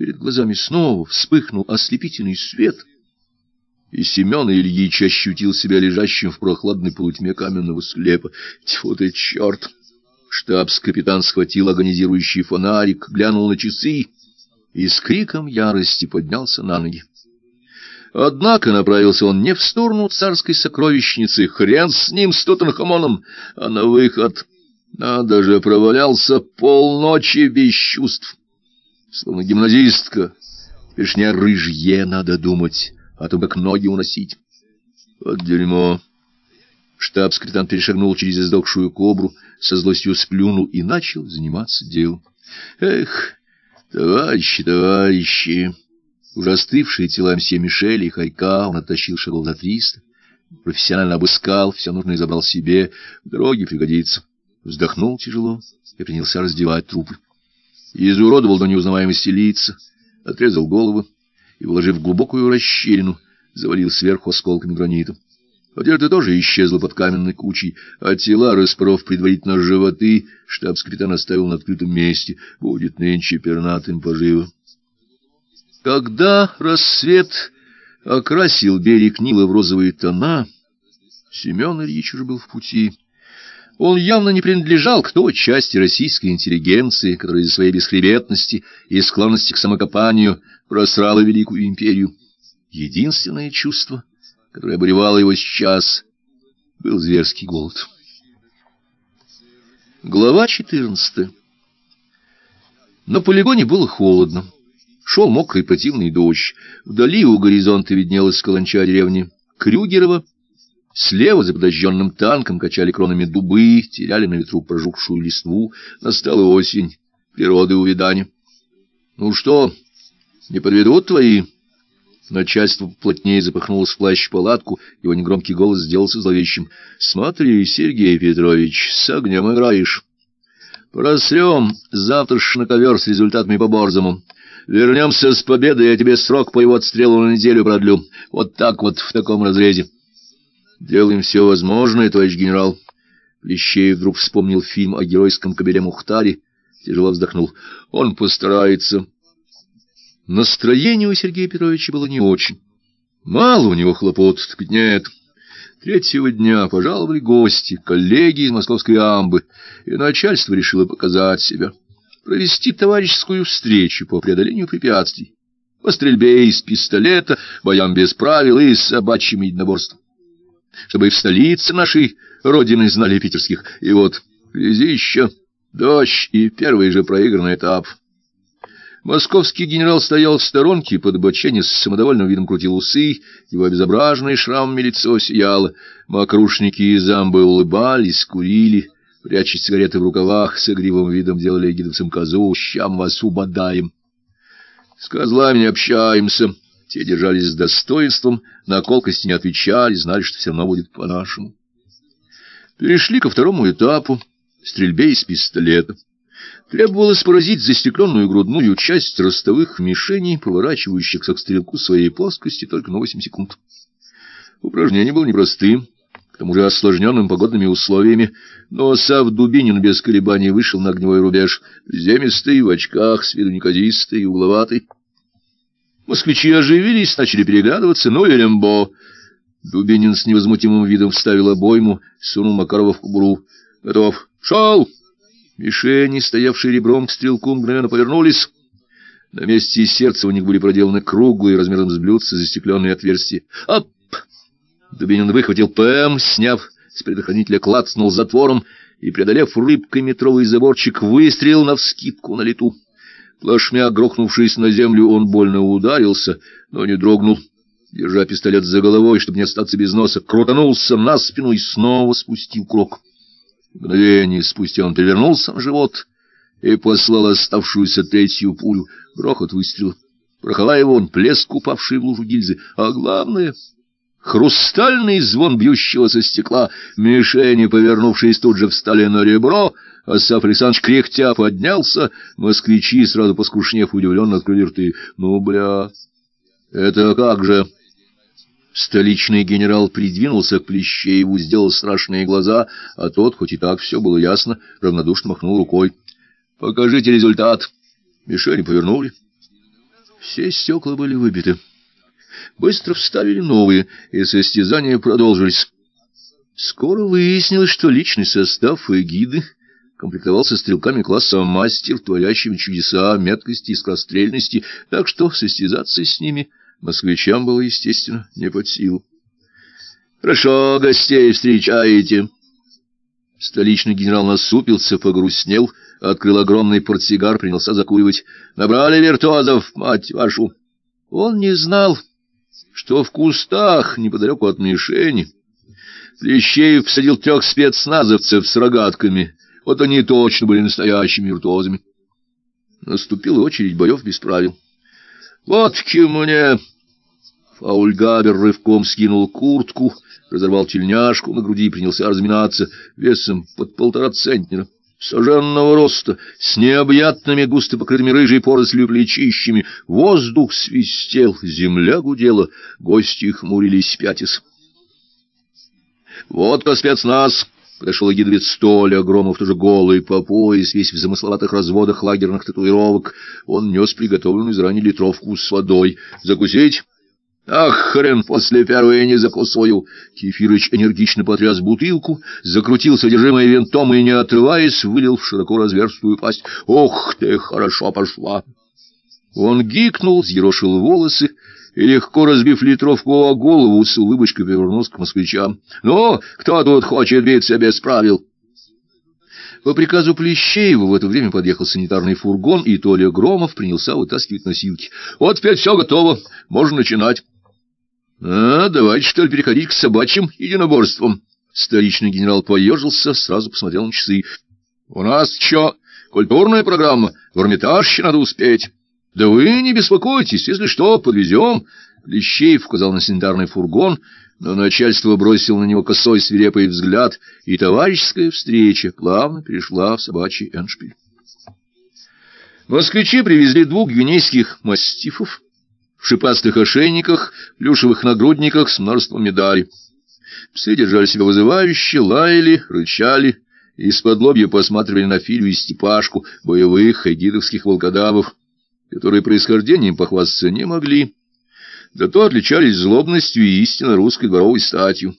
Перед глазами снова вспыхнул ослепительный свет, и Семен Ильич ощутил себя лежащим в прохладной полутьме каменного склепа. Тьфу ты, черт! Штабс-капитан схватил агонизирующий фонарик, глянул на часы и с криком ярости поднялся на ноги. Однако направился он не в сторону царской сокровищницы, хрен с ним, с Тутанхамоном, а на выход. Надо же, провалялся полночи без чувств словно гимназистка. Лишь не рыжье надо думать, а то как ноги уносить. Вот дерьмо. Штабс-капитан перешагнул через издохшую кобру, со злостью сплюнул и начал заниматься делом. Эх, товарищи, товарищи! Уже остывшие тела мсье Мишеля и Хайка он оттащил шагов за триста, профессионально обыскал, все нужное забрал себе, в дороге пригодится. Вздохнул тяжело и принялся раздевать трупы изуродовал до неузнаваемости лица, отрезал голову и, вложив глубокую расщелину, завалил сверху осколками гранита. Одежда тоже исчезла под каменной кучей, а тела, распоров предварительно животы, штабс-капитан оставил на открытом месте. Будет нынче пернатым поживо. Когда рассвет окрасил берег Нила в розовые тона, Семен Ильич уже был в пути. Он явно не принадлежал к той части российской интеллигенции, которая из-за своей бесхребетности и склонности к самокопанию просрала великую империю. Единственное чувство, которое обуревало его сейчас, был зверский голод. Глава 14 На полигоне было холодно. Шел мокрый противный дождь. Вдали у горизонта виднелась каланча деревни Крюгерова, Слева за подожженным танком качали кронами дубы, теряли на ветру прожухшую листву. Настала осень, природы увядания. — Ну что, не подведут твои? Начальство плотнее запахнулось в плащ-палатку, его негромкий голос сделался зловещим. — Смотри, Сергей Петрович, с огнем играешь. Просрем завтрашний ковер с результатами по Борзому. Вернемся с победой, я тебе срок по его отстрелу на неделю продлю. Вот так вот, в таком разрезе. Делаем все возможное, товарищ генерал. Плещеев вдруг вспомнил фильм о геройском кобеле Мухтаре, тяжело вздохнул. Он постарается. Настроение у Сергея Петровича было не очень. Мало у него хлопот, так нет. Третьего дня пожаловали гости, коллеги из московской амбы, и начальство решило показать себя, провести товарищескую встречу по преодолению препятствий, по стрельбе из пистолета, боям без правил и собачьим единоборством чтобы и в столице нашей родины знали питерских. И вот, еще дождь и первый же проигранный этап. Московский генерал стоял в сторонке, под бочене с самодовольным видом крутил усы, его обезображенное шрамами лицо сияло. Мокрушники и замбы улыбались, курили, пряча сигареты в рукавах, с игривым видом делали гидовцам козу, щам вас убодаем. С козлами общаемся, те держались с достоинством, на колкости не отвечали, знали, что все равно будет по-нашему. Перешли ко второму этапу — стрельбе из пистолета. Требовалось поразить застекленную грудную часть ростовых мишеней, поворачивающихся к стрелку своей плоскости только на восемь секунд. Упражнение было непростым. К тому же осложненным погодными условиями, но Сав Дубинин без колебаний вышел на огневой рубеж, земистый, в очках, с виду неказистый и угловатый. Москвичи оживились, начали переглядываться, ну и Лембо. Дубинин с невозмутимым видом вставил обойму, сунул Макарова в кобуру. «Готов! Шел!» Мишени, стоявшие ребром к стрелку, мгновенно повернулись. На месте сердца у них были проделаны круглые, размером с блюдца, застекленные отверстия. «Ап!» Дубинин выхватил ПМ, сняв с предохранителя, клацнул затвором и, преодолев рыбкой метровый заборчик, выстрелил навскидку на лету. Плашмя грохнувшись на землю, он больно ударился, но не дрогнул. Держа пистолет за головой, чтобы не остаться без носа, крутанулся на спину и снова спустил крок. Мгновение спустя он перевернулся на живот и послал оставшуюся третью пулю. Грохот выстрела. Прохала его он, плеск, упавший в лужу гильзы. А главное хрустальный звон бьющегося стекла, мишени, повернувшись тут же встали на ребро, Асаф Александрович кряхтя поднялся, москвичи, сразу поскушнев, удивленно открыли рты. «Ну, бля, это как же?» Столичный генерал придвинулся к Плещееву, сделал страшные глаза, а тот, хоть и так все было ясно, равнодушно махнул рукой. «Покажите результат». Мишени повернули. Все стекла были выбиты. Быстро вставили новые, и состязания продолжились. Скоро выяснилось, что личный состав эгиды комплектовался стрелками класса мастер, творящими чудеса меткости и скорострельности, так что состязаться с ними москвичам было, естественно, не под силу. «Хорошо, гостей встречаете!» Столичный генерал насупился, погрустнел, открыл огромный портсигар, принялся закуривать. «Набрали виртуозов, мать вашу!» Он не знал что в кустах неподалеку от мишени Плещеев посадил трех спецназовцев с рогатками. Вот они точно были настоящими виртуозами. Наступила очередь боев без правил. «Водки мне!» Фаульгабер рывком скинул куртку, разорвал тельняшку на груди и принялся разминаться весом под полтора центнера сожженного роста, с необъятными густо покрытыми рыжей порослью плечищами. Воздух свистел, земля гудела, гости хмурились пятис. «Вот-ка спецназ!» — подошел егидовец Столя, Громов тоже голый по пояс, весь в замысловатых разводах лагерных татуировок. Он нес приготовленную заранее литровку с водой. «Закусить?» Ах, хрен, после первой не закусую. Кефирыч энергично потряс бутылку, закрутил содержимое винтом и, не отрываясь, вылил в широко разверстую пасть. Ох ты, хорошо пошла. Он гикнул, взъерошил волосы и, легко разбив литровку о голову, с улыбочкой повернулся к москвичам. — Ну, кто тут хочет биться без правил? По приказу Плещеева в это время подъехал санитарный фургон, и Толя Громов принялся вытаскивать носилки. — Вот теперь все готово, можно начинать. А, давайте, что ли, переходить к собачьим единоборствам. Столичный генерал поежился, сразу посмотрел на часы. У нас что, культурная программа, в Эрмитаж надо успеть. Да вы не беспокойтесь, если что, подвезем. Лещеев указал на санитарный фургон, но начальство бросило на него косой свирепый взгляд, и товарищеская встреча плавно перешла в собачий эншпиль. Москвичи привезли двух гвинейских мастифов, в шипастых ошейниках, плюшевых нагрудниках с множеством медалей. Псы держали себя вызывающе, лаяли, рычали, из-под лобья посматривали на Филю и Степашку, боевых эгидовских волкодавов, которые происхождением похвастаться не могли, зато отличались злобностью и истинно русской дворовой статью.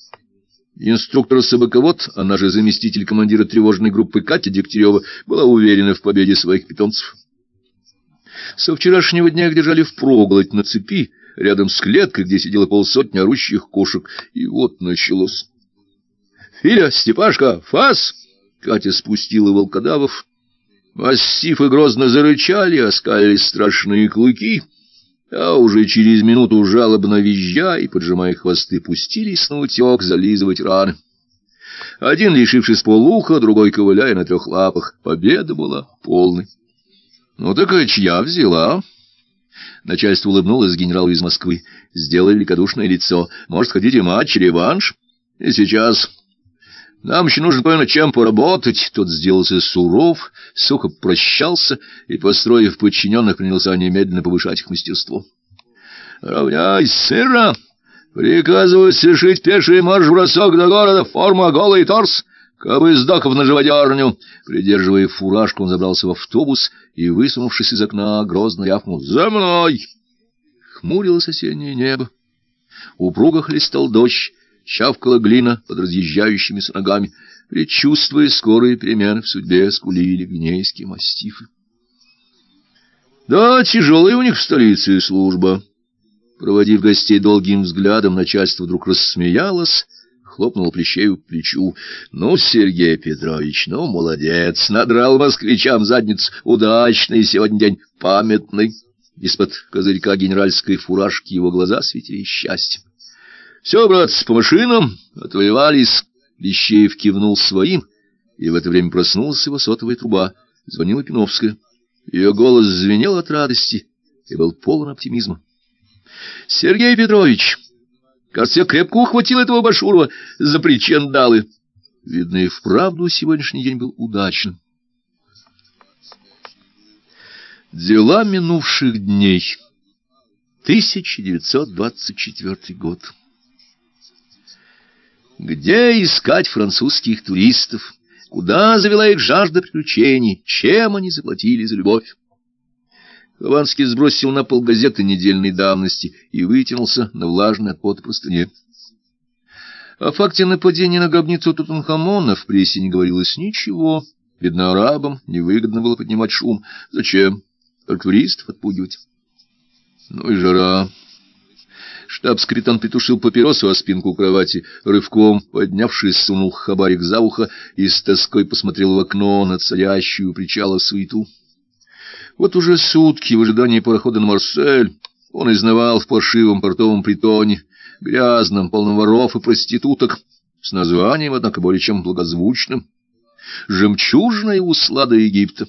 Инструктор собаковод, она же заместитель командира тревожной группы Катя Дегтярева, была уверена в победе своих питомцев. Со вчерашнего дня их держали впроголодь на цепи, рядом с клеткой, где сидело полсотни орущих кошек. И вот началось. «Филя, Степашка, фас!» Катя спустила волкодавов. Массифы грозно зарычали, оскалили страшные клыки, а уже через минуту жалобно визжа и, поджимая хвосты, пустились на утек зализывать раны. Один, лишившись полуха, другой, ковыляя на трех лапах. Победа была полной. Ну так и чья взяла? Начальство улыбнулось генералу из Москвы. Сделали великодушное лицо. Может, хотите матч, реванш? И сейчас... Нам еще нужно кое над чем поработать. Тот сделался суров, сухо прощался и, построив подчиненных, принялся немедленно повышать их мастерство. — Равняй, сыра! Приказываю совершить пеший марш-бросок до города, форма голый торс, кабы сдохов на живодерню. Придерживая фуражку, он забрался в автобус и, высунувшись из окна, грозно рявкнул «За мной!». Хмурилось осеннее небо. Упруго хлестал дождь, чавкала глина под разъезжающимися ногами. Предчувствуя скорые перемены в судьбе, скулили гвинейские мастифы. Да, тяжелая у них в столице служба. Проводив гостей долгим взглядом, начальство вдруг рассмеялось, хлопнуло Плещею по плечу. — Ну, Сергей Петрович, ну, молодец, надрал москвичам задницу. Удачный сегодня день, памятный. Из-под козырька генеральской фуражки его глаза светили счастьем. — Все, братцы, по машинам, отвоевались. Плещеев кивнул своим, и в это время проснулась его сотовая труба. Звонила Пиновская. Ее голос звенел от радости и был полон оптимизма. — Сергей Петрович, кажется, я крепко ухватил этого Башурова за причиндалы. Видно, и вправду сегодняшний день был удачным. Дела минувших дней. 1924 год. Где искать французских туристов? Куда завела их жажда приключений? Чем они заплатили за любовь? Хованский сбросил на пол газеты недельной давности и вытянулся на влажной от простыне. О факте нападения на гробницу Тутанхамона в прессе не говорилось ничего. Видно, арабам невыгодно было поднимать шум. Зачем? Только туристов отпугивать. Ну и жара. Штабс-капитан притушил папиросу о спинку кровати, рывком поднявшись, сунул хабарик за ухо и с тоской посмотрел в окно на царящую причала суету. Вот уже сутки в ожидании парохода на Марсель он изнывал в паршивом портовом притоне, грязном, полном воров и проституток, с названием, однако, более чем благозвучным «Жемчужная услада Египта».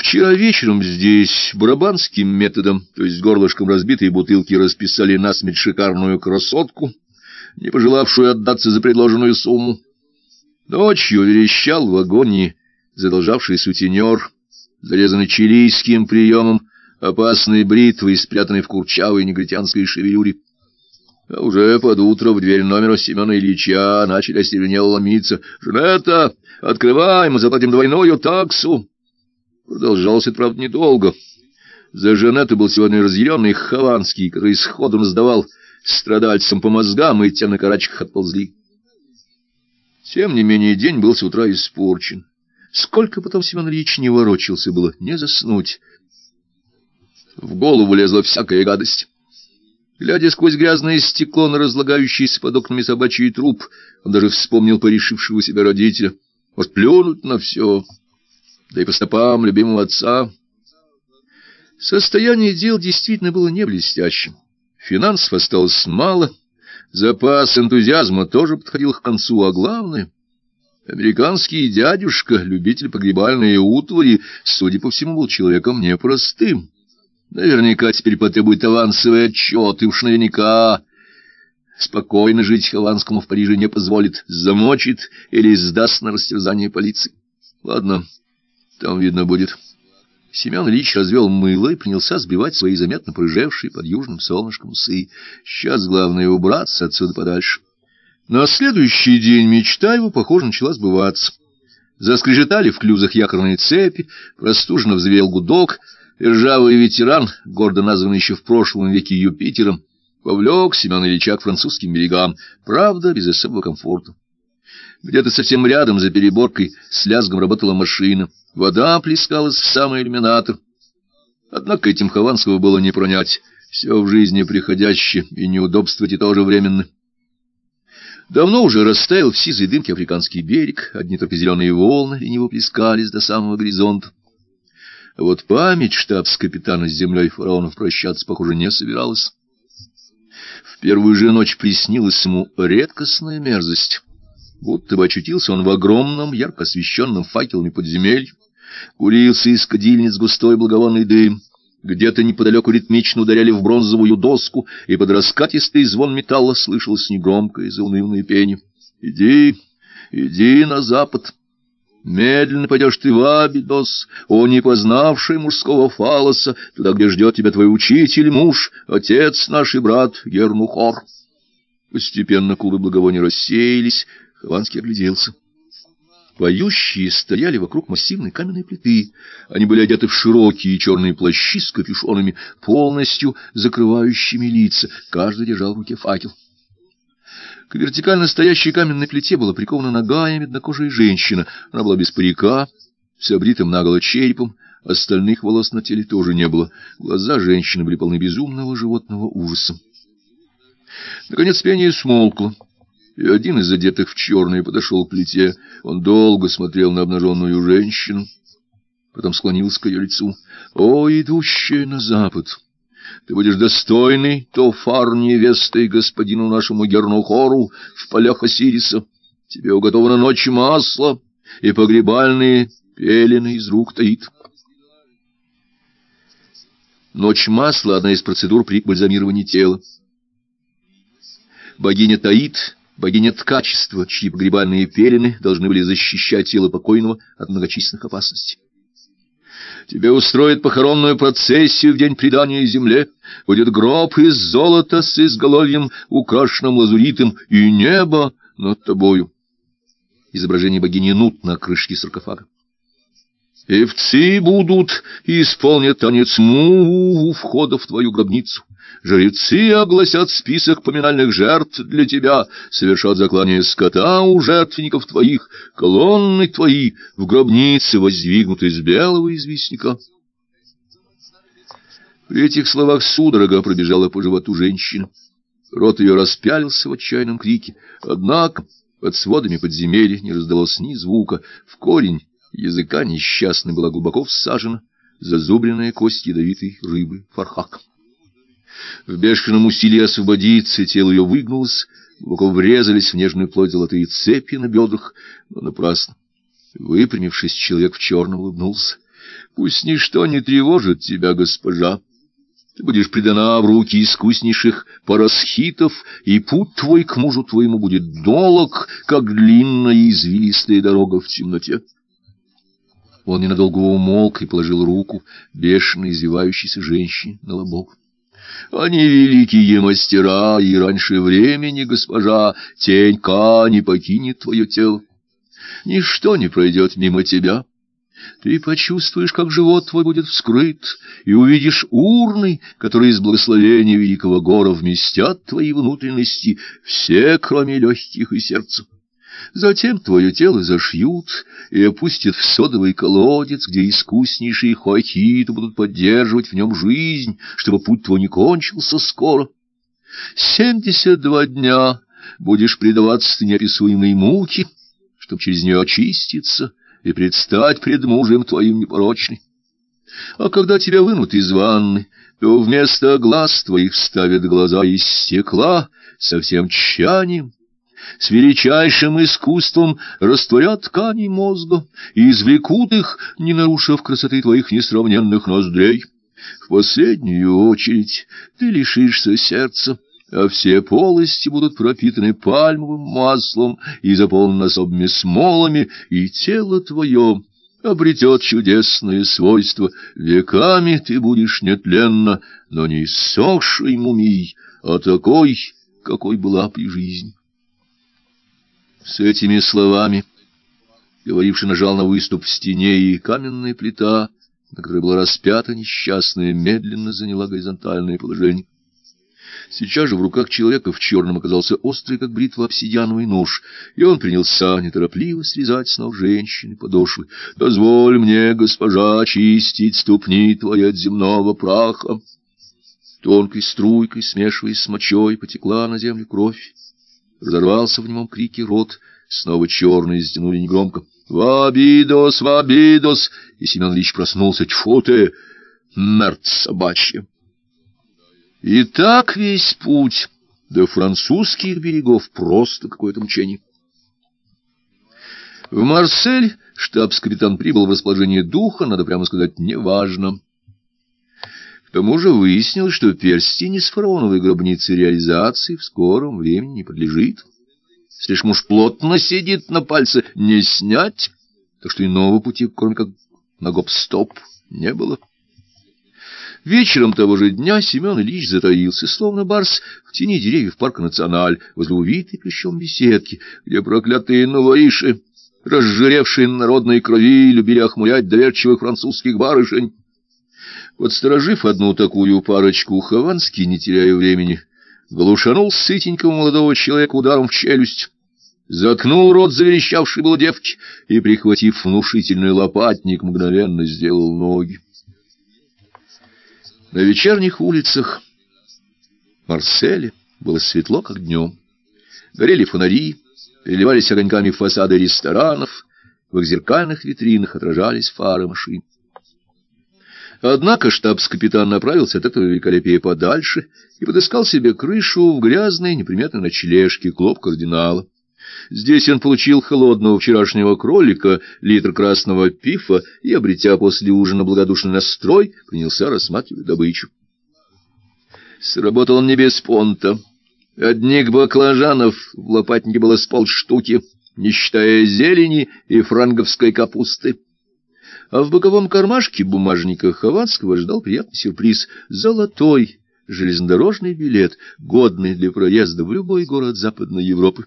Вчера вечером здесь барабанским методом, то есть горлышком разбитой бутылки, расписали насмерть шикарную красотку, не пожелавшую отдаться за предложенную сумму. Ночью верещал в агонии задолжавший сутенер, зарезанный чилийским приемом, опасной бритвой, спрятанной в курчавой негритянской шевелюре. А уже под утро в дверь номера Семена Ильича начали остервенело ломиться. «Жанетта, открывай, мы заплатим двойную таксу!» Продолжалось это, правда, недолго. За Жанетту был сегодня разъяренный Хованский, который сходу сдавал страдальцам по мозгам, и те на карачках отползли. Тем не менее, день был с утра испорчен. Сколько потом Семен Ильич не ворочался было, не заснуть. В голову лезла всякая гадость. Глядя сквозь грязное стекло на разлагающийся под окнами собачий труп, он даже вспомнил порешившего себя родителя. Может, плюнуть на все, да и по стопам любимого отца. Состояние дел действительно было не блестящим. Финансов осталось мало, запас энтузиазма тоже подходил к концу, а главное — Американский дядюшка, любитель погребальной утвари, судя по всему, был человеком непростым. Наверняка теперь потребует авансовый отчет, и уж наверняка спокойно жить Хованскому в Париже не позволит, замочит или сдаст на растерзание полиции. Ладно, там видно будет. Семен Ильич развел мыло и принялся сбивать свои заметно прыжевшие под южным солнышком усы. Сейчас главное убраться отсюда подальше. На следующий день мечта его, похоже, начала сбываться. Заскрежетали в клюзах якорные цепи, простужно взвел гудок, ржавый ветеран, гордо названный еще в прошлом веке Юпитером, повлек Семена Ильича к французским берегам, правда, без особого комфорта. Где-то совсем рядом, за переборкой, с лязгом работала машина. Вода плескалась в самый иллюминатор. Однако этим Хованского было не пронять. Все в жизни приходящее, и неудобства те тоже временно. Давно уже растаял в сизой дымке африканский берег, одни только зеленые волны лениво плескались до самого горизонта. А вот память штабс-капитана с землей фараонов прощаться, похоже, не собиралась. В первую же ночь приснилась ему редкостная мерзость. Будто бы очутился он в огромном, ярко освещенном факелами подземелье. Курился из кадильниц густой благовонный дым. Где-то неподалеку ритмично ударяли в бронзовую доску, и под раскатистый звон металла слышалось негромкое заунывное пение. «Иди, иди на запад!» Медленно пойдешь ты в Абидос, о не познавший мужского фалоса, туда, где ждет тебя твой учитель, муж, отец наш и брат Гернухор. Постепенно клубы благовония рассеялись, Хованский огляделся. Поющие стояли вокруг массивной каменной плиты. Они были одеты в широкие черные плащи с капюшонами, полностью закрывающими лица. Каждый держал в руке факел. К вертикально стоящей каменной плите была прикована ногая меднокожая женщина. Она была без парика, с обритым наголо черепом, остальных волос на теле тоже не было. Глаза женщины были полны безумного животного ужаса. Наконец пение смолкло и один из одетых в черное подошел к плите. Он долго смотрел на обнаженную женщину, потом склонился к ее лицу. «О, идущая на запад! Ты будешь достойный Тофар невестой господину нашему Гернухору в полях Осириса. Тебе уготована ночь масла и погребальные пелены из рук таит». Ночь масла — одна из процедур при бальзамировании тела. Богиня Таит богиня ткачества, чьи погребальные пелены должны были защищать тело покойного от многочисленных опасностей. Тебе устроят похоронную процессию в день предания земле. Будет гроб из золота с изголовьем, украшенным лазуритом, и небо над тобою. Изображение богини Нут на крышке саркофага. Певцы будут и исполнят танец му у входа в твою гробницу. Жрецы огласят список поминальных жертв для тебя, совершат заклание скота у жертвенников твоих, колонны твои в гробнице воздвигнут из белого известняка. При этих словах судорога пробежала по животу женщины. Рот ее распялился в отчаянном крике, однако под сводами подземелья не раздалось ни звука, в корень языка несчастной была глубоко всажена зазубренная кость ядовитой рыбы фархак. В бешеном усилии освободиться тело ее выгнулось, глубоко врезались в нежную плоть золотые цепи на бедрах, но напрасно. Выпрямившись, человек в черном улыбнулся. — Пусть ничто не тревожит тебя, госпожа. Ты будешь предана в руки искуснейших парасхитов, и путь твой к мужу твоему будет долог, как длинная извилистая дорога в темноте. Он ненадолго умолк и положил руку бешено извивающейся женщине на лобок. Они великие мастера, и раньше времени, госпожа, тенька не покинет твое тело. Ничто не пройдет мимо тебя. Ты почувствуешь, как живот твой будет вскрыт, и увидишь урны, которые из благословения великого гора вместят твои внутренности, все, кроме легких и сердца. Затем твое тело зашьют и опустят в содовый колодец, где искуснейшие хуахиты будут поддерживать в нем жизнь, чтобы путь твой не кончился скоро. Семьдесят два дня будешь предаваться неописуемой муке, чтобы через нее очиститься и предстать пред мужем твоим непорочным. А когда тебя вынут из ванны, то вместо глаз твоих вставят глаза из стекла со всем тщанием, с величайшим искусством растворят ткани мозга и извлекут их, не нарушив красоты твоих несравненных ноздрей. В последнюю очередь ты лишишься сердца, а все полости будут пропитаны пальмовым маслом и заполнены особыми смолами, и тело твое обретет чудесные свойства. Веками ты будешь нетленно, но не иссохшей мумией, а такой, какой была при жизни. С этими словами говоривший нажал на выступ в стене, и каменная плита, на которой была распята несчастная, медленно заняла горизонтальное положение. Сейчас же в руках человека в черном оказался острый, как бритва, обсидиановый нож, и он принялся неторопливо срезать с ног женщины подошвы. «Дозволь мне, госпожа, чистить ступни твои от земного праха». Тонкой струйкой, смешиваясь с мочой, потекла на землю кровь. Разорвался в нем крики рот, снова черные стянули негромко. «Вабидос! Вабидос!» И Семен Ильич проснулся. «Тьфу ты, мерт собачья!» И так весь путь до французских берегов просто какое-то мучение. В Марсель штабс-капитан прибыл в расположение духа, надо прямо сказать, неважно. К тому же выяснилось, что перстень из фараоновой гробницы реализации в скором времени не подлежит. Слишком уж плотно сидит на пальце, не снять. так что иного пути, кроме как на гоп-стоп, не было. Вечером того же дня Семен Ильич затаился, словно барс, в тени деревьев парка «Националь», возле увитой плещом беседки, где проклятые новориши, разжиревшие на народной крови, любили охмурять доверчивых французских барышень. Подсторожив одну такую парочку, Хованский, не теряя времени, глушанул сытенького молодого человека ударом в челюсть, заткнул рот заверещавшей был девки и, прихватив внушительный лопатник, мгновенно сделал ноги. На вечерних улицах Марселя было светло, как днем. Горели фонари, переливались огоньками фасады ресторанов, в их зеркальных витринах отражались фары машин. Однако штабс-капитан направился от этого великолепия подальше и подыскал себе крышу в грязной неприметной ночлежке клуб кардинала. Здесь он получил холодного вчерашнего кролика, литр красного пифа и, обретя после ужина благодушный настрой, принялся рассматривать добычу. Сработал он не без понта. Одних баклажанов в лопатнике было с полштуки, не считая зелени и франговской капусты. А в боковом кармашке бумажника Хованского ждал приятный сюрприз — золотой железнодорожный билет, годный для проезда в любой город Западной Европы.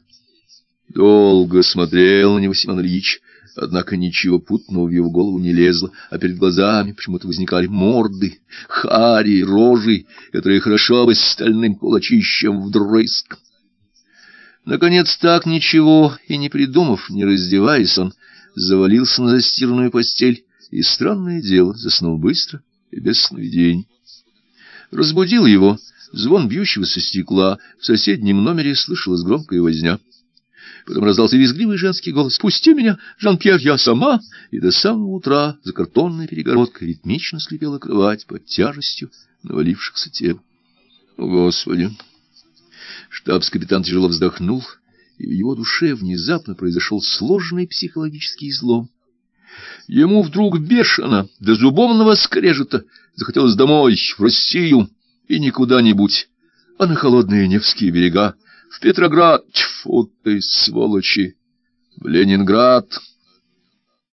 Долго смотрел на него Семен Ильич, однако ничего путного в его голову не лезло, а перед глазами почему-то возникали морды, хари, рожи, которые хорошо бы стальным кулачищем вдрызг. Наконец, так ничего и не придумав, не раздеваясь, он завалился на застиранную постель и, странное дело, заснул быстро и без сновидений. Разбудил его звон бьющегося стекла, в соседнем номере слышалась громкая возня. Потом раздался визгливый женский голос. «Пусти меня, Жан-Пьер, я сама!» И до самого утра за картонной перегородкой ритмично скрипела кровать под тяжестью навалившихся тел. О, Господи! Штабс-капитан тяжело вздохнул, и в его душе внезапно произошел сложный психологический излом. Ему вдруг бешено, до зубовного скрежета, захотелось домой, в Россию, и не куда-нибудь, а на холодные Невские берега, в Петроград, тьфу ты, сволочи, в Ленинград,